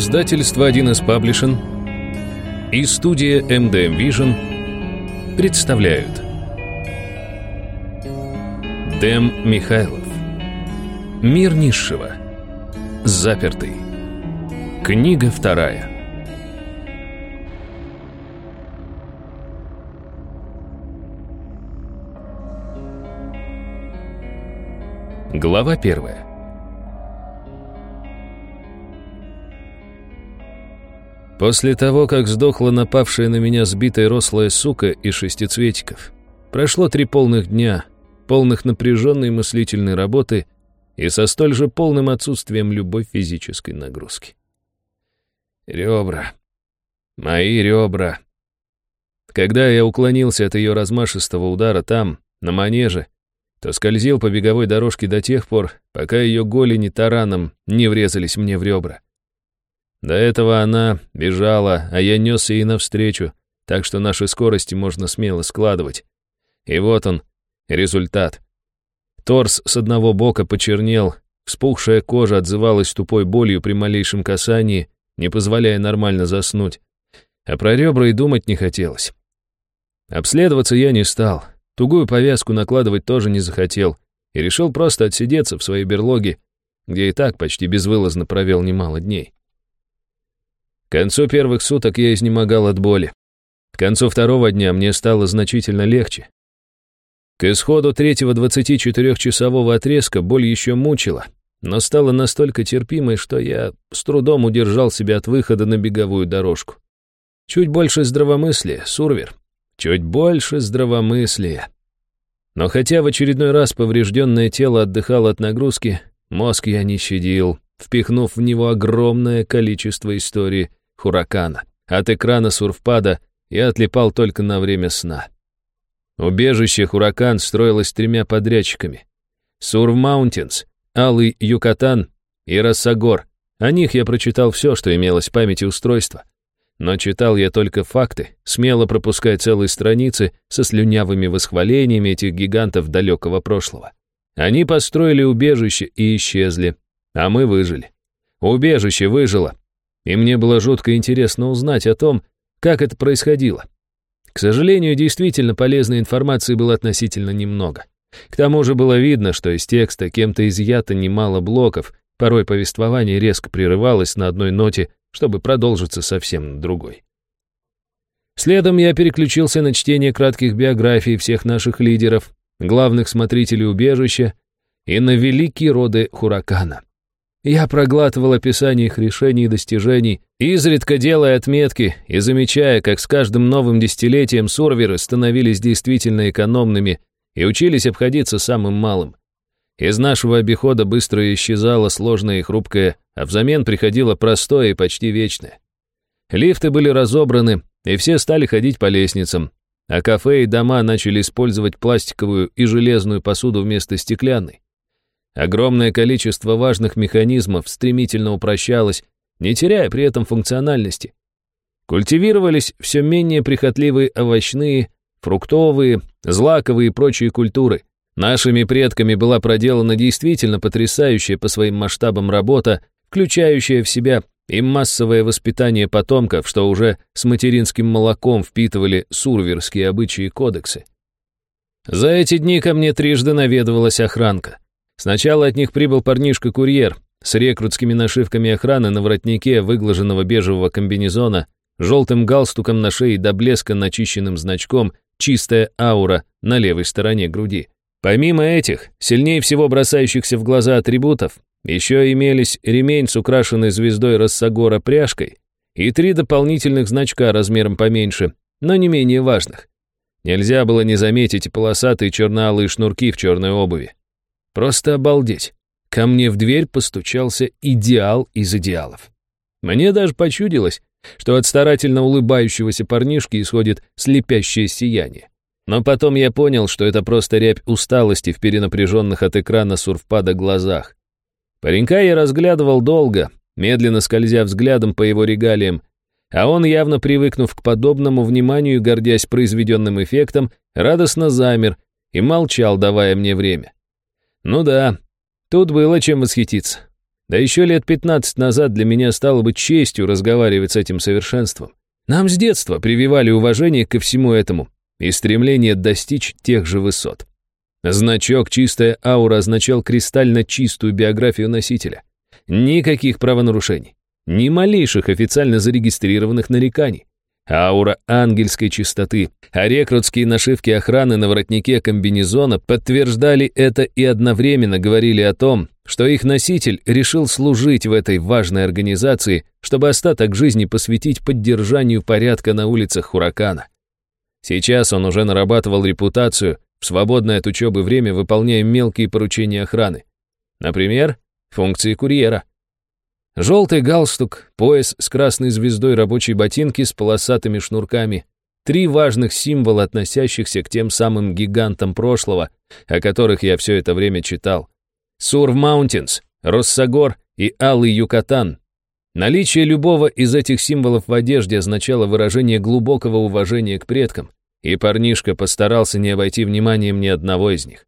Издательство 1С Паблишин и студия MDM Vision представляют. Дэм Михайлов. Мир низшего. Запертый. Книга вторая. Глава первая После того, как сдохла напавшая на меня сбитая рослая сука и шестицветиков, прошло три полных дня, полных напряженной мыслительной работы и со столь же полным отсутствием любой физической нагрузки. Ребра. Мои ребра. Когда я уклонился от ее размашистого удара там, на манеже, то скользил по беговой дорожке до тех пор, пока ее голени тараном не врезались мне в ребра. До этого она бежала, а я несся ей навстречу, так что наши скорости можно смело складывать. И вот он, результат. Торс с одного бока почернел, вспухшая кожа отзывалась тупой болью при малейшем касании, не позволяя нормально заснуть. А про ребра и думать не хотелось. Обследоваться я не стал, тугую повязку накладывать тоже не захотел и решил просто отсидеться в своей берлоге, где и так почти безвылазно провел немало дней. К концу первых суток я изнемогал от боли. К концу второго дня мне стало значительно легче. К исходу третьего 24-часового отрезка боль еще мучила, но стала настолько терпимой, что я с трудом удержал себя от выхода на беговую дорожку. Чуть больше здравомыслия, Сурвер. Чуть больше здравомыслия. Но хотя в очередной раз поврежденное тело отдыхало от нагрузки, мозг я не щадил, впихнув в него огромное количество истории Хуракана. От экрана сурфпада я отлипал только на время сна. Убежище Хуракан строилось тремя подрядчиками. Сурв Маунтинс, Алый Юкатан и Рассагор. О них я прочитал все, что имелось в памяти устройства. Но читал я только факты, смело пропуская целые страницы со слюнявыми восхвалениями этих гигантов далекого прошлого. Они построили убежище и исчезли, а мы выжили. Убежище выжило, и мне было жутко интересно узнать о том, как это происходило. К сожалению, действительно полезной информации было относительно немного. К тому же было видно, что из текста кем-то изъято немало блоков, порой повествование резко прерывалось на одной ноте, чтобы продолжиться совсем на другой. Следом я переключился на чтение кратких биографий всех наших лидеров, главных смотрителей убежища и на великие роды Хуракана. Я проглатывал описание их решений и достижений, изредка делая отметки и замечая, как с каждым новым десятилетием сурверы становились действительно экономными и учились обходиться самым малым. Из нашего обихода быстро исчезало сложное и хрупкое, а взамен приходило простое и почти вечное. Лифты были разобраны, и все стали ходить по лестницам, а кафе и дома начали использовать пластиковую и железную посуду вместо стеклянной. Огромное количество важных механизмов стремительно упрощалось, не теряя при этом функциональности. Культивировались все менее прихотливые овощные, фруктовые, злаковые и прочие культуры. Нашими предками была проделана действительно потрясающая по своим масштабам работа, включающая в себя и массовое воспитание потомков, что уже с материнским молоком впитывали сурверские обычаи и кодексы. За эти дни ко мне трижды наведывалась охранка. Сначала от них прибыл парнишка-курьер с рекрутскими нашивками охраны на воротнике выглаженного бежевого комбинезона, желтым галстуком на шее до блеска начищенным значком «Чистая аура» на левой стороне груди. Помимо этих, сильнее всего бросающихся в глаза атрибутов, еще имелись ремень с украшенной звездой Рассагора пряжкой и три дополнительных значка размером поменьше, но не менее важных. Нельзя было не заметить полосатые черно-алые шнурки в черной обуви. Просто обалдеть. Ко мне в дверь постучался идеал из идеалов. Мне даже почудилось, что от старательно улыбающегося парнишки исходит слепящее сияние. Но потом я понял, что это просто рябь усталости в перенапряженных от экрана сурфпада глазах. Паренька я разглядывал долго, медленно скользя взглядом по его регалиям, а он, явно привыкнув к подобному вниманию гордясь произведенным эффектом, радостно замер и молчал, давая мне время. Ну да, тут было чем восхититься. Да еще лет 15 назад для меня стало бы честью разговаривать с этим совершенством. Нам с детства прививали уважение ко всему этому и стремление достичь тех же высот. Значок «Чистая аура» означал кристально чистую биографию носителя. Никаких правонарушений, ни малейших официально зарегистрированных нареканий. Аура ангельской чистоты, а рекрутские нашивки охраны на воротнике комбинезона подтверждали это и одновременно говорили о том, что их носитель решил служить в этой важной организации, чтобы остаток жизни посвятить поддержанию порядка на улицах Хуракана. Сейчас он уже нарабатывал репутацию, в свободное от учебы время выполняя мелкие поручения охраны. Например, функции курьера. Желтый галстук, пояс с красной звездой рабочие ботинки с полосатыми шнурками. Три важных символа, относящихся к тем самым гигантам прошлого, о которых я все это время читал. Сурв Маунтинс, Рассогор и Алый Юкатан. Наличие любого из этих символов в одежде означало выражение глубокого уважения к предкам, и парнишка постарался не обойти вниманием ни одного из них.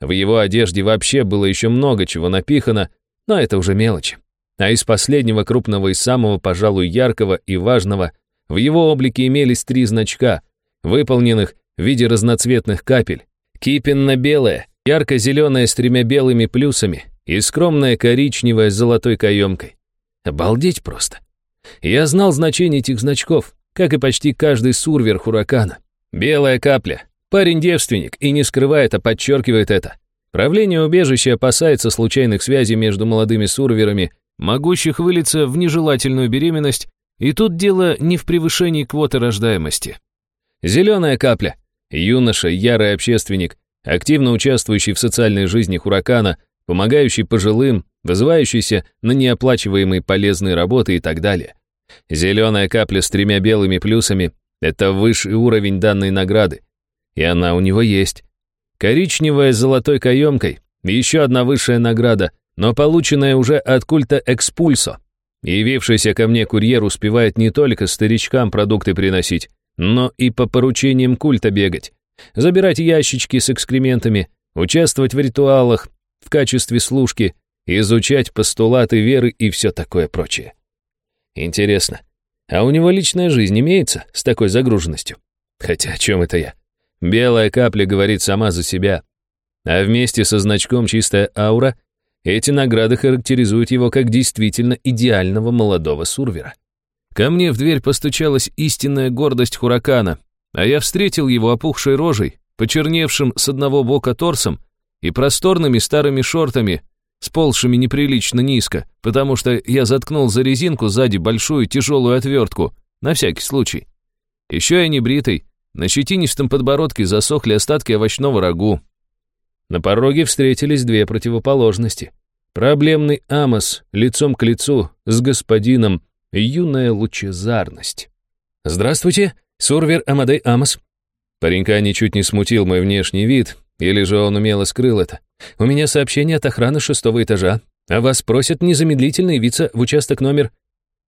В его одежде вообще было еще много чего напихано, но это уже мелочи. А из последнего крупного и самого, пожалуй, яркого и важного в его облике имелись три значка, выполненных в виде разноцветных капель. Кипенно-белая, Ярко-зеленая с тремя белыми плюсами и скромная коричневая с золотой каемкой. Обалдеть просто. Я знал значение этих значков, как и почти каждый сурвер Хуракана. Белая капля. Парень девственник и не скрывает, а подчеркивает это. Правление убежища опасается случайных связей между молодыми сурверами, могущих вылиться в нежелательную беременность, и тут дело не в превышении квоты рождаемости. Зеленая капля. Юноша, ярый общественник, активно участвующий в социальной жизни Хуракана, помогающий пожилым, вызывающийся на неоплачиваемые полезные работы и так далее. Зеленая капля с тремя белыми плюсами — это высший уровень данной награды. И она у него есть. Коричневая с золотой каемкой — еще одна высшая награда, но полученная уже от культа Экспульсо. Явившийся ко мне курьер успевает не только старичкам продукты приносить, но и по поручениям культа бегать забирать ящички с экскрементами, участвовать в ритуалах в качестве служки, изучать постулаты веры и все такое прочее. Интересно, а у него личная жизнь имеется с такой загруженностью? Хотя о чем это я? Белая капля говорит сама за себя. А вместе со значком «Чистая аура» эти награды характеризуют его как действительно идеального молодого сурвера. Ко мне в дверь постучалась истинная гордость Хуракана, а я встретил его опухшей рожей, почерневшим с одного бока торсом и просторными старыми шортами, сползшими неприлично низко, потому что я заткнул за резинку сзади большую тяжелую отвертку, на всякий случай. Еще я не бритый, на щетинистом подбородке засохли остатки овощного рагу. На пороге встретились две противоположности. Проблемный Амос лицом к лицу с господином, юная лучезарность. «Здравствуйте!» Сурвер Амадей Амос». Паренька ничуть не смутил мой внешний вид, или же он умело скрыл это. «У меня сообщение от охраны шестого этажа, а вас просят незамедлительно явиться в участок номер...»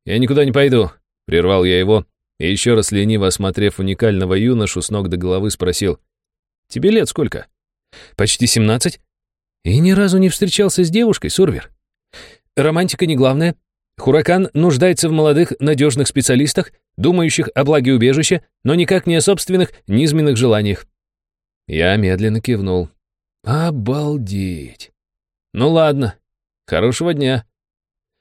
«Я никуда не пойду», — прервал я его, и еще раз лениво осмотрев уникального юношу с ног до головы, спросил. «Тебе лет сколько?» «Почти семнадцать». «И ни разу не встречался с девушкой, Сурвер?» «Романтика не главное. Хуракан нуждается в молодых, надежных специалистах, думающих о благе убежища, но никак не о собственных низменных желаниях. Я медленно кивнул. Обалдеть. Ну ладно. Хорошего дня.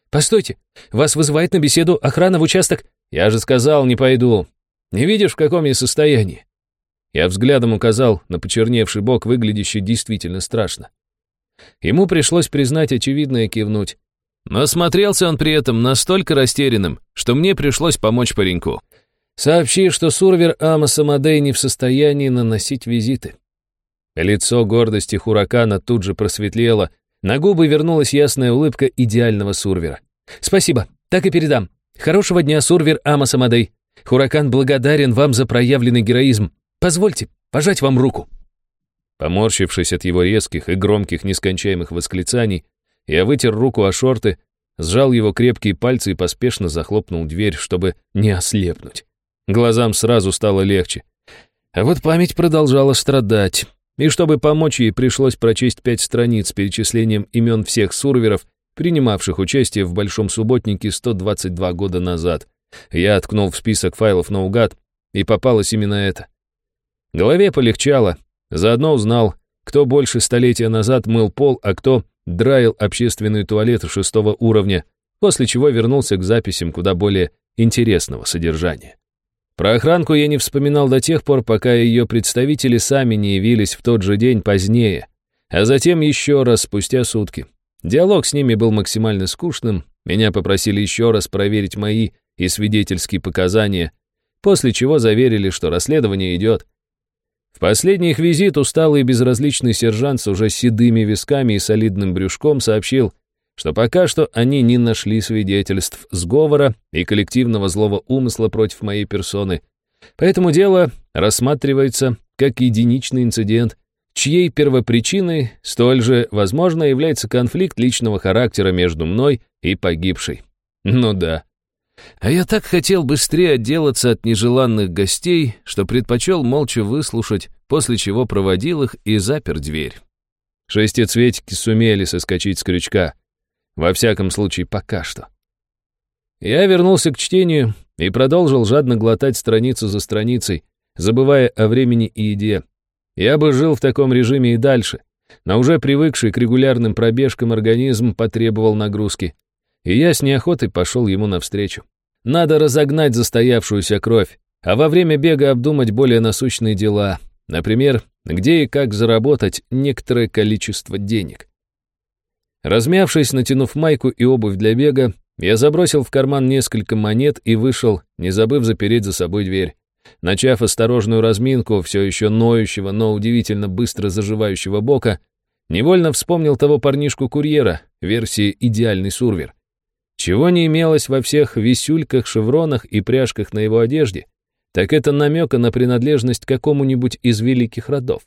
Постойте, вас вызывает на беседу охрана в участок. Я же сказал, не пойду. Не видишь, в каком я состоянии? Я взглядом указал на почерневший бок, выглядящий действительно страшно. Ему пришлось признать очевидное кивнуть. Но смотрелся он при этом настолько растерянным, что мне пришлось помочь пареньку. Сообщи, что Сурвер Амос Амадей не в состоянии наносить визиты. Лицо гордости Хуракана тут же просветлело, на губы вернулась ясная улыбка идеального Сурвера. «Спасибо, так и передам. Хорошего дня, Сурвер Амос Амадей. Хуракан благодарен вам за проявленный героизм. Позвольте пожать вам руку». Поморщившись от его резких и громких нескончаемых восклицаний, я вытер руку о шорты, сжал его крепкие пальцы и поспешно захлопнул дверь, чтобы не ослепнуть. Глазам сразу стало легче. А вот память продолжала страдать. И чтобы помочь ей, пришлось прочесть пять страниц с перечислением имен всех сурверов, принимавших участие в Большом Субботнике 122 года назад. Я ткнул в список файлов наугад, и попалось именно это. Голове полегчало, заодно узнал, кто больше столетия назад мыл пол, а кто драил общественные туалеты шестого уровня, после чего вернулся к записям куда более интересного содержания. Про охранку я не вспоминал до тех пор, пока ее представители сами не явились в тот же день позднее, а затем еще раз спустя сутки. Диалог с ними был максимально скучным, меня попросили еще раз проверить мои и свидетельские показания, после чего заверили, что расследование идет. В последний их визит усталый и безразличный сержант с уже седыми висками и солидным брюшком сообщил, что пока что они не нашли свидетельств сговора и коллективного злого умысла против моей персоны, поэтому дело рассматривается как единичный инцидент, чьей первопричиной столь же, возможно, является конфликт личного характера между мной и погибшей. Ну да, а я так хотел быстрее отделаться от нежеланных гостей, что предпочел молча выслушать, после чего проводил их и запер дверь. Шестицветики сумели соскочить с крючка. Во всяком случае, пока что. Я вернулся к чтению и продолжил жадно глотать страницу за страницей, забывая о времени и еде. Я бы жил в таком режиме и дальше, но уже привыкший к регулярным пробежкам организм потребовал нагрузки — и я с неохотой пошел ему навстречу. Надо разогнать застоявшуюся кровь, а во время бега обдумать более насущные дела, например, где и как заработать некоторое количество денег. Размявшись, натянув майку и обувь для бега, я забросил в карман несколько монет и вышел, не забыв запереть за собой дверь. Начав осторожную разминку все еще ноющего, но удивительно быстро заживающего бока, невольно вспомнил того парнишку-курьера, версии «Идеальный сурвер». Чего не имелось во всех висюльках, шевронах и пряжках на его одежде, так это намека на принадлежность к какому-нибудь из великих родов.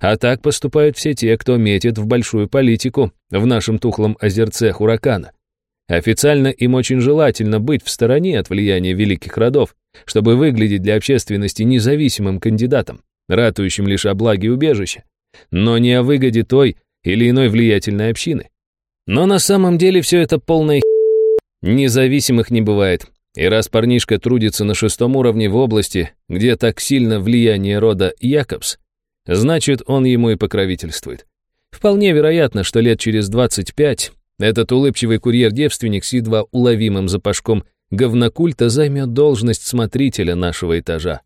А так поступают все те, кто метит в большую политику в нашем тухлом озерце Хуракана. Официально им очень желательно быть в стороне от влияния великих родов, чтобы выглядеть для общественности независимым кандидатом, ратующим лишь о благе убежища, но не о выгоде той или иной влиятельной общины. Но на самом деле все это полная Независимых не бывает. И раз парнишка трудится на шестом уровне в области, где так сильно влияние рода Якобс, значит, он ему и покровительствует. Вполне вероятно, что лет через 25 этот улыбчивый курьер-девственник с едва уловимым запашком говнокульта займет должность смотрителя нашего этажа.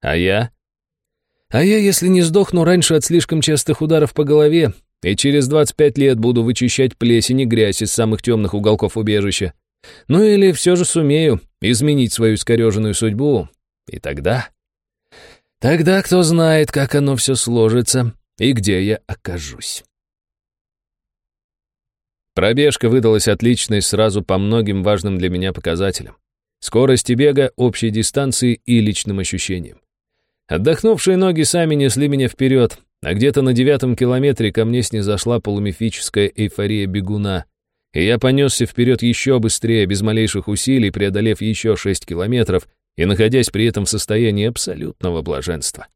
А я? А я, если не сдохну раньше от слишком частых ударов по голове, и через 25 лет буду вычищать плесень и грязь из самых темных уголков убежища. Ну или все же сумею изменить свою искореженную судьбу. И тогда... Тогда кто знает, как оно все сложится и где я окажусь. Пробежка выдалась отличной сразу по многим важным для меня показателям. Скорости бега, общей дистанции и личным ощущениям. Отдохнувшие ноги сами несли меня вперед, а где-то на девятом километре ко мне снизошла полумифическая эйфория бегуна, и я понесся вперед еще быстрее, без малейших усилий, преодолев еще шесть километров и находясь при этом в состоянии абсолютного блаженства.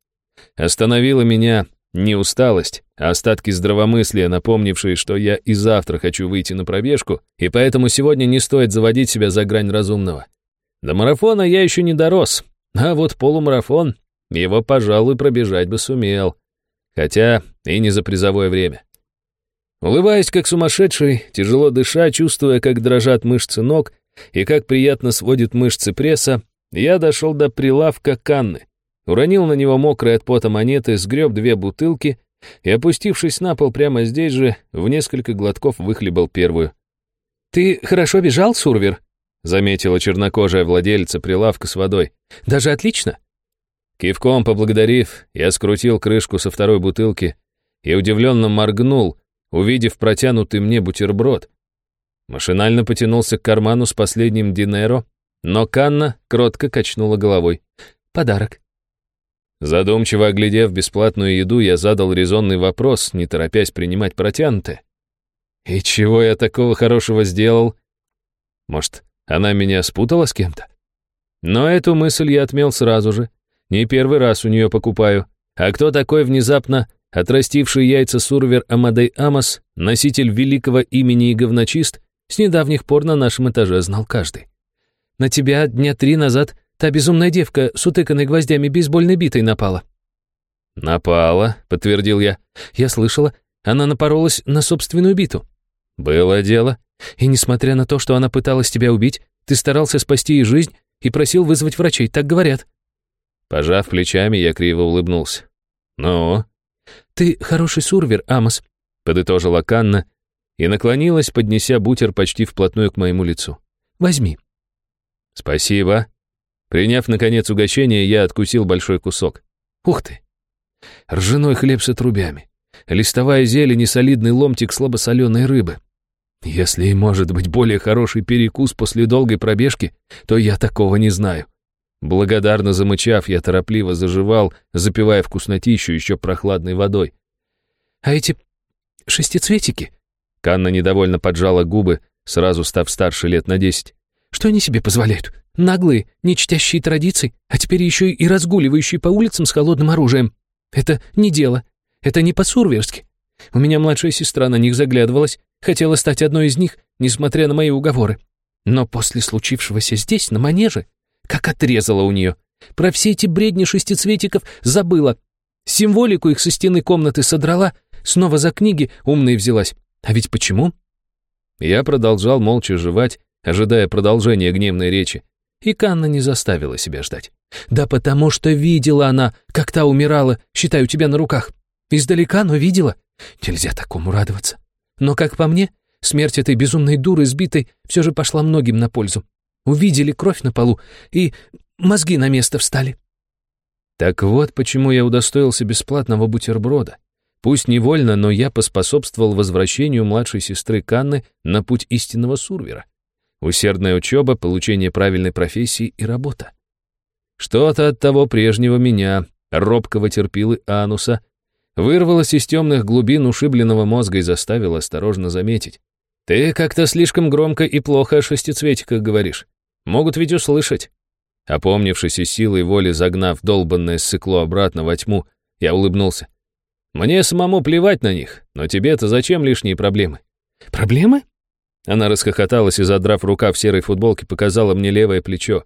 Остановила меня не усталость, а остатки здравомыслия, напомнившие, что я и завтра хочу выйти на пробежку, и поэтому сегодня не стоит заводить себя за грань разумного. До марафона я еще не дорос, а вот полумарафон, его, пожалуй, пробежать бы сумел хотя и не за призовое время. Улыбаясь как сумасшедший, тяжело дыша, чувствуя, как дрожат мышцы ног и как приятно сводит мышцы пресса, я дошел до прилавка Канны, уронил на него мокрые от пота монеты, сгреб две бутылки и, опустившись на пол прямо здесь же, в несколько глотков выхлебал первую. «Ты хорошо бежал, Сурвер?» — заметила чернокожая владельца прилавка с водой. «Даже отлично. Кивком поблагодарив, я скрутил крышку со второй бутылки и удивленно моргнул, увидев протянутый мне бутерброд. Машинально потянулся к карману с последним динеро, но Канна кротко качнула головой. «Подарок». Задумчиво оглядев бесплатную еду, я задал резонный вопрос, не торопясь принимать протянутое. «И чего я такого хорошего сделал? Может, она меня спутала с кем-то?» Но эту мысль я отмел сразу же, не первый раз у нее покупаю. А кто такой внезапно отрастивший яйца сурвер Амадей Амос, носитель великого имени и говночист, с недавних пор на нашем этаже знал каждый. На тебя дня три назад та безумная девка с утыканной гвоздями бейсбольной битой напала». «Напала», — подтвердил я. «Я слышала, она напоролась на собственную биту». «Было дело». «И несмотря на то, что она пыталась тебя убить, ты старался спасти ей жизнь и просил вызвать врачей, так говорят». Пожав плечами, я криво улыбнулся. «Ну?» «Ты хороший сурвер, Амос», — подытожила Канна и наклонилась, поднеся бутер почти вплотную к моему лицу. «Возьми». «Спасибо». Приняв, наконец, угощение, я откусил большой кусок. «Ух ты!» Ржаной хлеб с отрубями. Листовая зелень и солидный ломтик слабосоленой рыбы. Если и может быть более хороший перекус после долгой пробежки, то я такого не знаю. Благодарно замычав, я торопливо заживал, запивая вкуснотищу еще прохладной водой. «А эти шестицветики?» Канна недовольно поджала губы, сразу став старше лет на десять. «Что они себе позволяют? Наглые, не чтящие традиций, а теперь еще и разгуливающие по улицам с холодным оружием. Это не дело. Это не по-сурверски. У меня младшая сестра на них заглядывалась, хотела стать одной из них, несмотря на мои уговоры. Но после случившегося здесь, на манеже, как отрезала у нее. Про все эти бредни шестицветиков забыла. Символику их со стены комнаты содрала, снова за книги умной взялась. А ведь почему? Я продолжал молча жевать, ожидая продолжения гневной речи. И Канна не заставила себя ждать. «Да потому что видела она, как та умирала, считаю тебя на руках. Издалека, но видела. Нельзя такому радоваться. Но, как по мне, смерть этой безумной дуры сбитой все же пошла многим на пользу. Увидели кровь на полу, и мозги на место встали. Так вот, почему я удостоился бесплатного бутерброда. Пусть невольно, но я поспособствовал возвращению младшей сестры Канны на путь истинного сурвера. Усердная учеба, получение правильной профессии и работа. Что-то от того прежнего меня, робкого терпилы ануса, вырвалось из темных глубин ушибленного мозга и заставило осторожно заметить. «Ты как-то слишком громко и плохо о шестицветиках говоришь. Могут ведь услышать. Опомнившись и силой воли загнав долбанное сыкло обратно во тьму, я улыбнулся. Мне самому плевать на них, но тебе-то зачем лишние проблемы? Проблемы? Она расхохоталась и, задрав рука в серой футболке, показала мне левое плечо.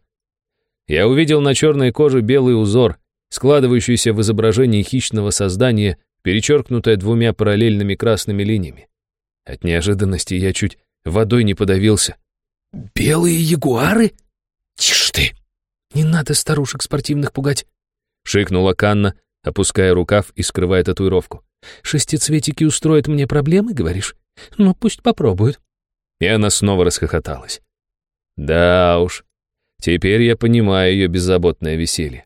Я увидел на черной коже белый узор, складывающийся в изображении хищного создания, перечеркнутое двумя параллельными красными линиями. От неожиданности я чуть водой не подавился. «Белые ягуары? Тише ты! Не надо старушек спортивных пугать!» — шикнула Канна, опуская рукав и скрывая татуировку. «Шестицветики устроят мне проблемы, говоришь? Ну, пусть попробуют». И она снова расхохоталась. Да уж, теперь я понимаю ее беззаботное веселье.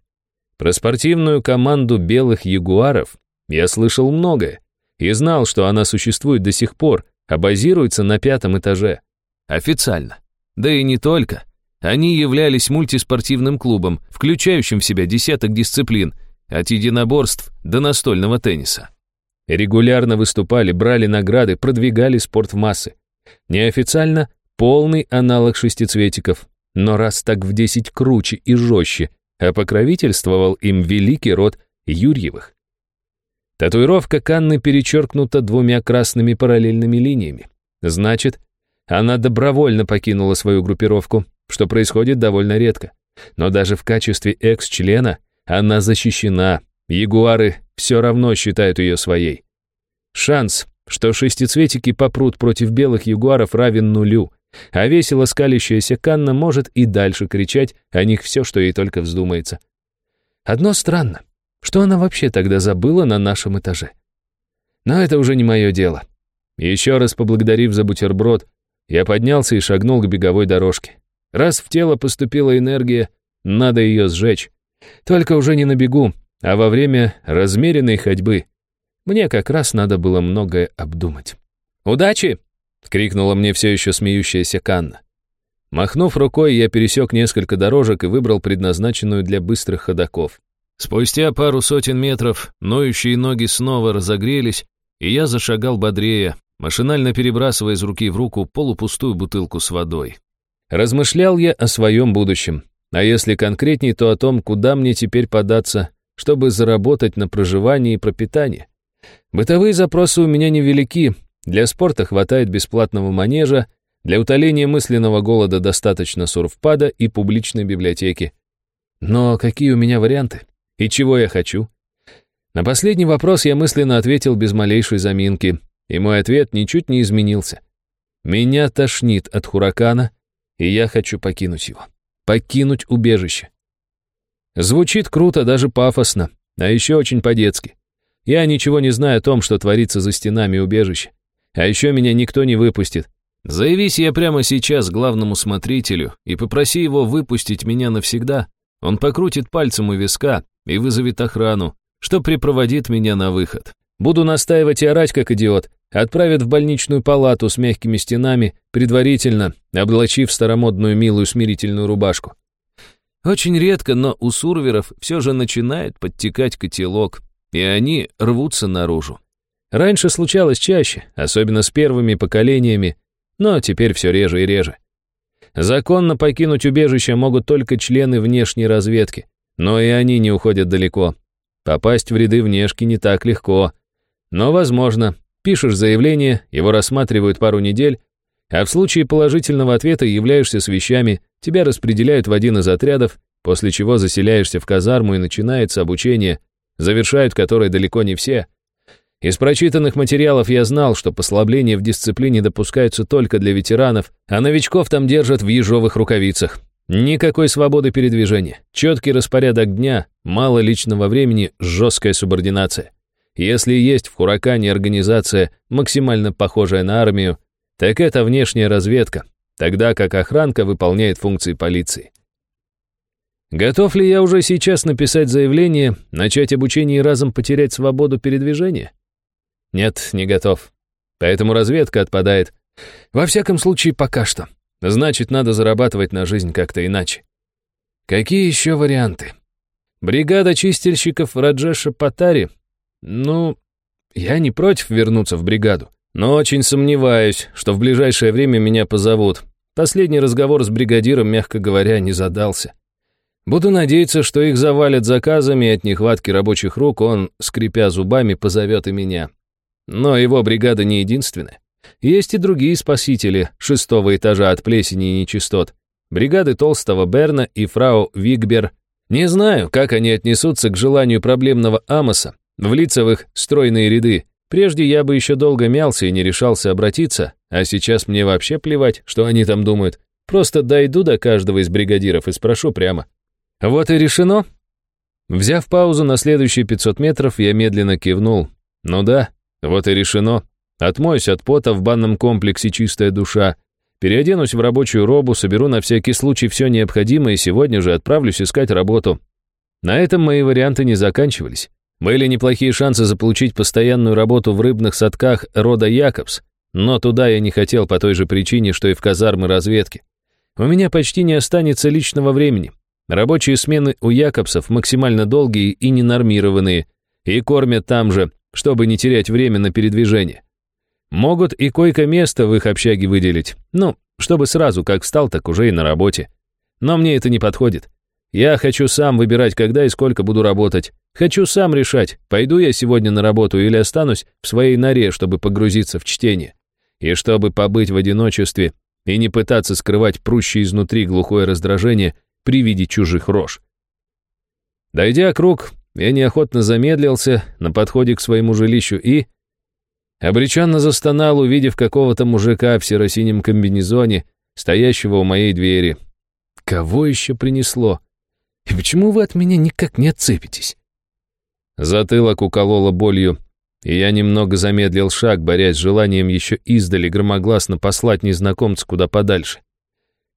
Про спортивную команду белых ягуаров я слышал многое и знал, что она существует до сих пор, а базируется на пятом этаже. Официально. Да и не только. Они являлись мультиспортивным клубом, включающим в себя десяток дисциплин, от единоборств до настольного тенниса. Регулярно выступали, брали награды, продвигали спорт в массы. Неофициально полный аналог шестицветиков, но раз так в десять круче и жестче, а покровительствовал им великий род Юрьевых. Татуировка Канны перечеркнута двумя красными параллельными линиями. Значит, она добровольно покинула свою группировку, что происходит довольно редко. Но даже в качестве экс-члена она защищена, ягуары все равно считают ее своей. Шанс, что шестицветики попрут против белых ягуаров равен нулю, а весело скалящаяся Канна может и дальше кричать о них все, что ей только вздумается. Одно странно, что она вообще тогда забыла на нашем этаже. Но это уже не мое дело. Еще раз поблагодарив за бутерброд, я поднялся и шагнул к беговой дорожке. Раз в тело поступила энергия, надо ее сжечь. Только уже не на бегу, а во время размеренной ходьбы. Мне как раз надо было многое обдумать. «Удачи!» — крикнула мне все еще смеющаяся Канна. Махнув рукой, я пересек несколько дорожек и выбрал предназначенную для быстрых ходаков. Спустя пару сотен метров ноющие ноги снова разогрелись, и я зашагал бодрее, машинально перебрасывая из руки в руку полупустую бутылку с водой. Размышлял я о своем будущем, а если конкретней, то о том, куда мне теперь податься, чтобы заработать на проживание и пропитание. Бытовые запросы у меня невелики. Для спорта хватает бесплатного манежа, для утоления мысленного голода достаточно сурфпада и публичной библиотеки. Но какие у меня варианты? И чего я хочу? На последний вопрос я мысленно ответил без малейшей заминки, и мой ответ ничуть не изменился. Меня тошнит от Хуракана, и я хочу покинуть его. Покинуть убежище. Звучит круто, даже пафосно, а еще очень по-детски. Я ничего не знаю о том, что творится за стенами убежища. А еще меня никто не выпустит. Заявись я прямо сейчас главному смотрителю и попроси его выпустить меня навсегда. Он покрутит пальцем у виска и вызовет охрану, что припроводит меня на выход. Буду настаивать и орать, как идиот. Отправят в больничную палату с мягкими стенами, предварительно облачив старомодную милую смирительную рубашку. Очень редко, но у сурверов все же начинает подтекать котелок, и они рвутся наружу. Раньше случалось чаще, особенно с первыми поколениями, но теперь все реже и реже. Законно покинуть убежище могут только члены внешней разведки, но и они не уходят далеко. Попасть в ряды внешки не так легко, но возможно. Пишешь заявление, его рассматривают пару недель, а в случае положительного ответа являешься с вещами, тебя распределяют в один из отрядов, после чего заселяешься в казарму и начинается обучение, завершают которое далеко не все. Из прочитанных материалов я знал, что послабления в дисциплине допускаются только для ветеранов, а новичков там держат в ежовых рукавицах. Никакой свободы передвижения, четкий распорядок дня, мало личного времени, жесткая субординация. Если есть в Хуракане организация, максимально похожая на армию, так это внешняя разведка, тогда как охранка выполняет функции полиции. Готов ли я уже сейчас написать заявление, начать обучение и разом потерять свободу передвижения? Нет, не готов. Поэтому разведка отпадает. Во всяком случае, пока что. Значит, надо зарабатывать на жизнь как-то иначе. Какие еще варианты? Бригада чистильщиков Раджеша Патари? Ну, я не против вернуться в бригаду, но очень сомневаюсь, что в ближайшее время меня позовут. Последний разговор с бригадиром, мягко говоря, не задался. Буду надеяться, что их завалят заказами, и от нехватки рабочих рук он, скрипя зубами, позовет и меня. Но его бригада не единственная. Есть и другие спасители шестого этажа от плесени и нечистот. Бригады Толстого Берна и фрау Вигбер. Не знаю, как они отнесутся к желанию проблемного Амоса в их стройные ряды. Прежде я бы еще долго мялся и не решался обратиться, а сейчас мне вообще плевать, что они там думают. Просто дойду до каждого из бригадиров и спрошу прямо. Вот и решено. Взяв паузу на следующие 500 метров, я медленно кивнул. Ну да, вот и решено. Отмоюсь от пота в банном комплексе «Чистая душа», переоденусь в рабочую робу, соберу на всякий случай все необходимое и сегодня же отправлюсь искать работу. На этом мои варианты не заканчивались. Были неплохие шансы заполучить постоянную работу в рыбных садках рода Якобс, но туда я не хотел по той же причине, что и в казармы разведки. У меня почти не останется личного времени. Рабочие смены у Якобсов максимально долгие и ненормированные, и кормят там же, чтобы не терять время на передвижение. Могут и койко-место в их общаге выделить, ну, чтобы сразу как встал, так уже и на работе. Но мне это не подходит. Я хочу сам выбирать, когда и сколько буду работать. Хочу сам решать, пойду я сегодня на работу или останусь в своей норе, чтобы погрузиться в чтение. И чтобы побыть в одиночестве и не пытаться скрывать прущее изнутри глухое раздражение при виде чужих рож. Дойдя круг, я неохотно замедлился на подходе к своему жилищу и... Обреченно застонал, увидев какого-то мужика в серо-синем комбинезоне, стоящего у моей двери. Кого еще принесло? И почему вы от меня никак не отцепитесь? Затылок укололо болью, и я немного замедлил шаг, борясь с желанием еще издали громогласно послать незнакомца куда подальше.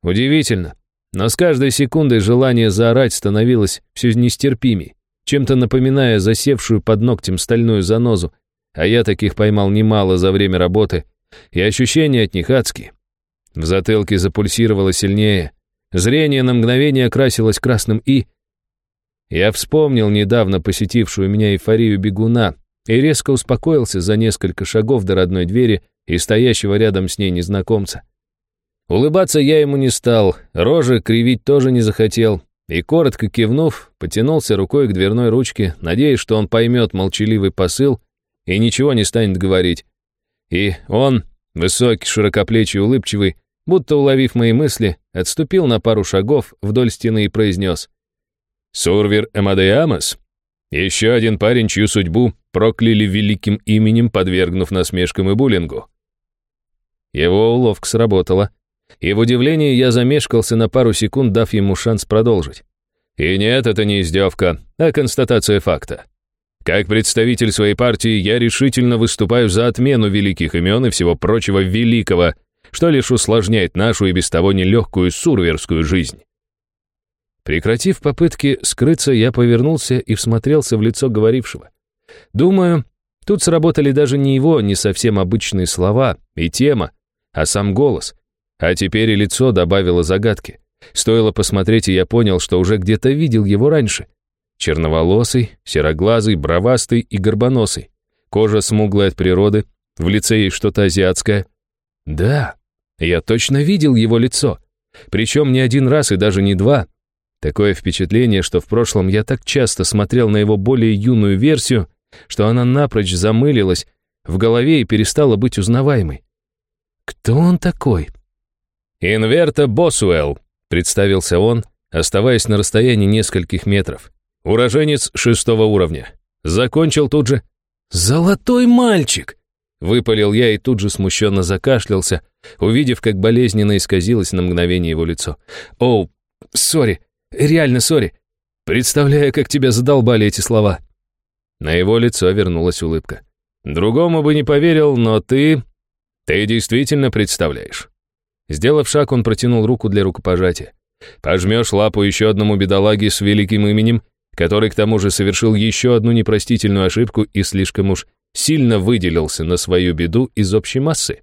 Удивительно, но с каждой секундой желание заорать становилось все нестерпимей, чем-то напоминая засевшую под ногтем стальную занозу, а я таких поймал немало за время работы, и ощущения от них адские. В затылке запульсировало сильнее, зрение на мгновение окрасилось красным и... Я вспомнил недавно посетившую меня эйфорию бегуна и резко успокоился за несколько шагов до родной двери и стоящего рядом с ней незнакомца. Улыбаться я ему не стал, рожи кривить тоже не захотел, и, коротко кивнув, потянулся рукой к дверной ручке, надеясь, что он поймет молчаливый посыл, и ничего не станет говорить. И он, высокий, широкоплечий, улыбчивый, будто уловив мои мысли, отступил на пару шагов вдоль стены и произнес. «Сурвер Эмадеамос? Еще один парень, чью судьбу прокляли великим именем, подвергнув насмешкам и буллингу». Его уловка сработала, и в удивлении я замешкался на пару секунд, дав ему шанс продолжить. И нет, это не издевка, а констатация факта. Как представитель своей партии я решительно выступаю за отмену великих имен и всего прочего великого, что лишь усложняет нашу и без того нелегкую сурверскую жизнь. Прекратив попытки скрыться, я повернулся и всмотрелся в лицо говорившего. Думаю, тут сработали даже не его, не совсем обычные слова и тема, а сам голос. А теперь и лицо добавило загадки. Стоило посмотреть, и я понял, что уже где-то видел его раньше. Черноволосый, сероглазый, бровастый и горбоносый. Кожа смуглая от природы, в лице есть что-то азиатское. Да, я точно видел его лицо. Причем не один раз и даже не два. Такое впечатление, что в прошлом я так часто смотрел на его более юную версию, что она напрочь замылилась в голове и перестала быть узнаваемой. Кто он такой? «Инверта Босуэлл», — представился он, оставаясь на расстоянии нескольких метров. «Уроженец шестого уровня. Закончил тут же...» «Золотой мальчик!» — выпалил я и тут же смущенно закашлялся, увидев, как болезненно исказилось на мгновение его лицо. «Оу, сори, реально сори. Представляю, как тебя задолбали эти слова». На его лицо вернулась улыбка. «Другому бы не поверил, но ты... ты действительно представляешь». Сделав шаг, он протянул руку для рукопожатия. «Пожмешь лапу еще одному бедолаге с великим именем, который к тому же совершил еще одну непростительную ошибку и слишком уж сильно выделился на свою беду из общей массы.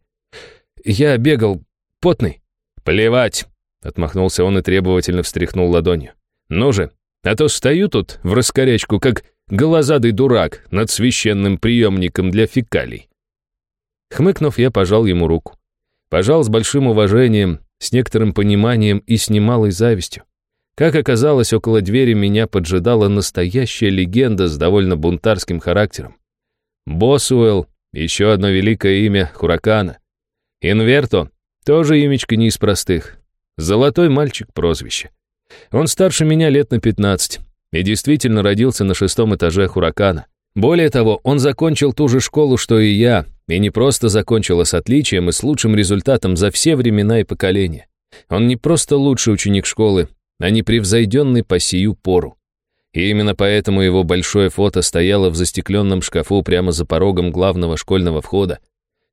Я бегал, потный. Плевать, отмахнулся он и требовательно встряхнул ладонью. Ну же, а то стою тут в раскорячку, как голозадый дурак над священным приемником для фекалий. Хмыкнув, я пожал ему руку. Пожал с большим уважением, с некоторым пониманием и с немалой завистью. Как оказалось, около двери меня поджидала настоящая легенда с довольно бунтарским характером. Босуэлл, еще одно великое имя Хуракана. Инверто, тоже имечко не из простых. Золотой мальчик прозвище. Он старше меня лет на 15 и действительно родился на шестом этаже Хуракана. Более того, он закончил ту же школу, что и я, и не просто закончил, а с отличием и с лучшим результатом за все времена и поколения. Он не просто лучший ученик школы, а непревзойденный по сию пору. И именно поэтому его большое фото стояло в застекленном шкафу прямо за порогом главного школьного входа.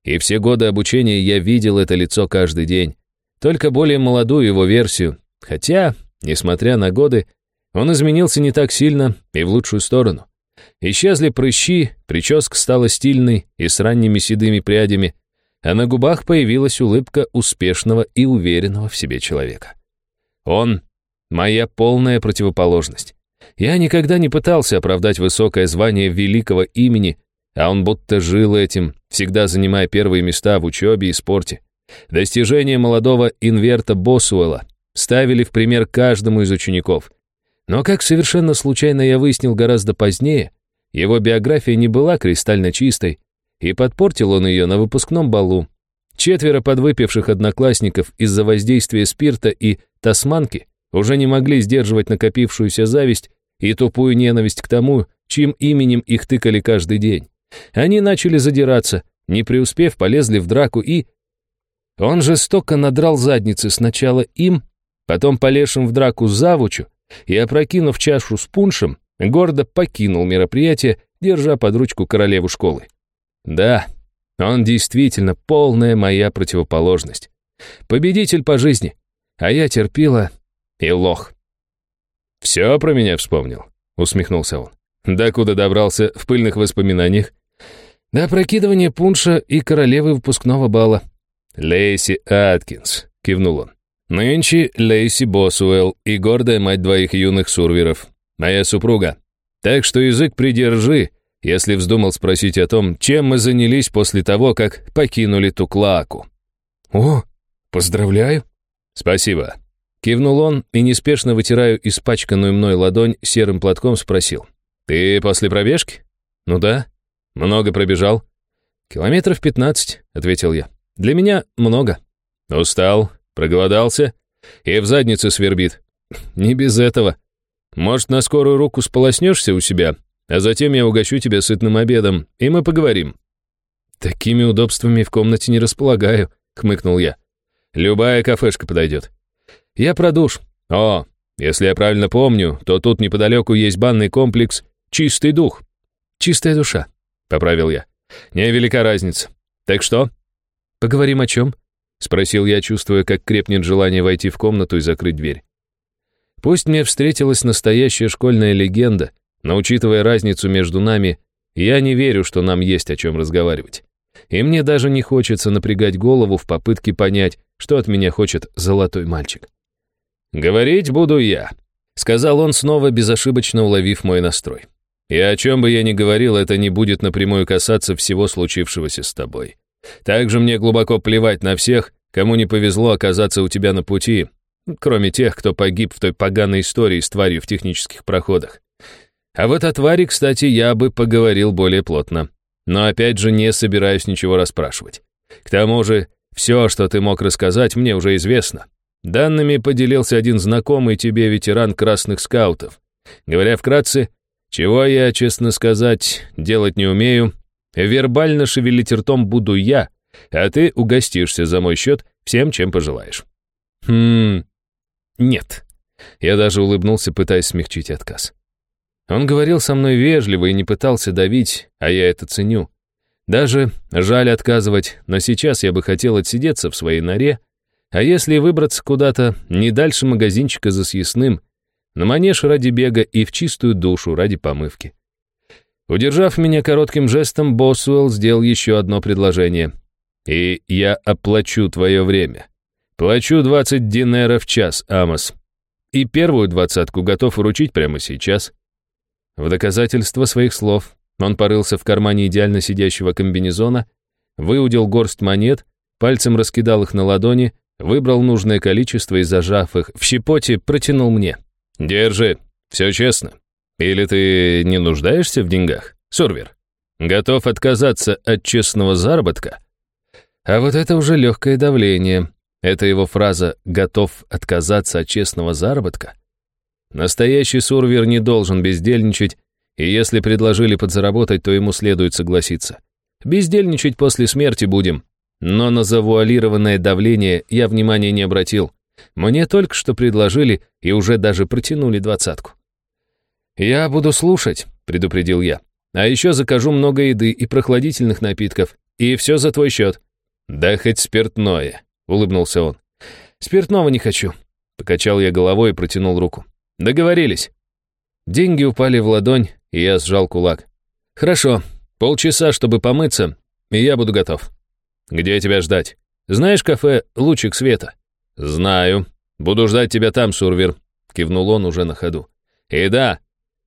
И все годы обучения я видел это лицо каждый день. Только более молодую его версию. Хотя, несмотря на годы, он изменился не так сильно и в лучшую сторону. Исчезли прыщи, прическа стала стильной и с ранними седыми прядями, а на губах появилась улыбка успешного и уверенного в себе человека. Он — моя полная противоположность. Я никогда не пытался оправдать высокое звание великого имени, а он будто жил этим, всегда занимая первые места в учебе и спорте. Достижения молодого инверта Босуэлла ставили в пример каждому из учеников. Но как совершенно случайно я выяснил гораздо позднее, его биография не была кристально чистой, и подпортил он ее на выпускном балу. Четверо подвыпивших одноклассников из-за воздействия спирта и тасманки уже не могли сдерживать накопившуюся зависть и тупую ненависть к тому, чьим именем их тыкали каждый день. Они начали задираться, не преуспев, полезли в драку и... Он жестоко надрал задницы сначала им, потом полезшим в драку завучу, и, опрокинув чашу с пуншем, гордо покинул мероприятие, держа под ручку королеву школы. Да, он действительно полная моя противоположность. Победитель по жизни, а я терпила и лох. «Все про меня вспомнил», — усмехнулся он. «Да куда добрался в пыльных воспоминаниях?» «До прокидывания пунша и королевы выпускного бала». «Лейси Аткинс», — кивнул он. «Нынче Лейси Босуэлл и гордая мать двоих юных сурверов, моя супруга. Так что язык придержи, если вздумал спросить о том, чем мы занялись после того, как покинули Туклааку». «О, поздравляю». «Спасибо», Кивнул он и, неспешно вытирая испачканную мной ладонь серым платком, спросил. «Ты после пробежки?» «Ну да». Много пробежал?» «Километров пятнадцать», — ответил я. «Для меня много». «Устал, проголодался и в заднице свербит. Не без этого. Может, на скорую руку сполоснешься у себя, а затем я угощу тебя сытным обедом, и мы поговорим». «Такими удобствами в комнате не располагаю», — хмыкнул я. «Любая кафешка подойдет». «Я про душ». «О, если я правильно помню, то тут неподалеку есть банный комплекс «Чистый дух». «Чистая душа», — поправил я. «Невелика разница. Так что?» «Поговорим о чем?» — спросил я, чувствуя, как крепнет желание войти в комнату и закрыть дверь. Пусть мне встретилась настоящая школьная легенда, но учитывая разницу между нами, я не верю, что нам есть о чем разговаривать. И мне даже не хочется напрягать голову в попытке понять, что от меня хочет золотой мальчик. «Говорить буду я», — сказал он, снова безошибочно уловив мой настрой. «И о чем бы я ни говорил, это не будет напрямую касаться всего случившегося с тобой. Также мне глубоко плевать на всех, кому не повезло оказаться у тебя на пути, кроме тех, кто погиб в той поганой истории с тварью в технических проходах. А вот о твари, кстати, я бы поговорил более плотно. Но опять же не собираюсь ничего расспрашивать. К тому же, все, что ты мог рассказать, мне уже известно. Данными поделился один знакомый тебе ветеран красных скаутов. Говоря вкратце, чего я, честно сказать, делать не умею, вербально шевелить ртом буду я, а ты угостишься за мой счет всем, чем пожелаешь. Хм, нет. Я даже улыбнулся, пытаясь смягчить отказ. Он говорил со мной вежливо и не пытался давить, а я это ценю. Даже жаль отказывать, но сейчас я бы хотел отсидеться в своей норе, а если выбраться куда-то не дальше магазинчика за съестным, на манеж ради бега и в чистую душу ради помывки. Удержав меня коротким жестом, Босуэлл сделал еще одно предложение. «И я оплачу твое время. Плачу 20 динеров в час, Амос. И первую двадцатку готов вручить прямо сейчас». В доказательство своих слов он порылся в кармане идеально сидящего комбинезона, выудил горсть монет, пальцем раскидал их на ладони, выбрал нужное количество и, зажав их в щепоте, протянул мне. «Держи, все честно. Или ты не нуждаешься в деньгах, Сурвер? Готов отказаться от честного заработка?» А вот это уже легкое давление. Это его фраза «готов отказаться от честного заработка». Настоящий Сурвер не должен бездельничать, и если предложили подзаработать, то ему следует согласиться. Бездельничать после смерти будем, но на завуалированное давление я внимания не обратил. Мне только что предложили и уже даже протянули двадцатку. «Я буду слушать», — предупредил я. «А еще закажу много еды и прохладительных напитков, и все за твой счет». «Да хоть спиртное», — улыбнулся он. «Спиртного не хочу», — покачал я головой и протянул руку. «Договорились». Деньги упали в ладонь, и я сжал кулак. «Хорошо, полчаса, чтобы помыться, и я буду готов». «Где тебя ждать? Знаешь кафе «Лучик света»?» «Знаю. Буду ждать тебя там, Сурвер», — кивнул он уже на ходу. «И да,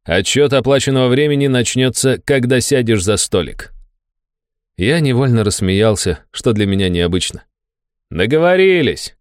отчет оплаченного времени начнется, когда сядешь за столик». Я невольно рассмеялся, что для меня необычно. «Договорились!»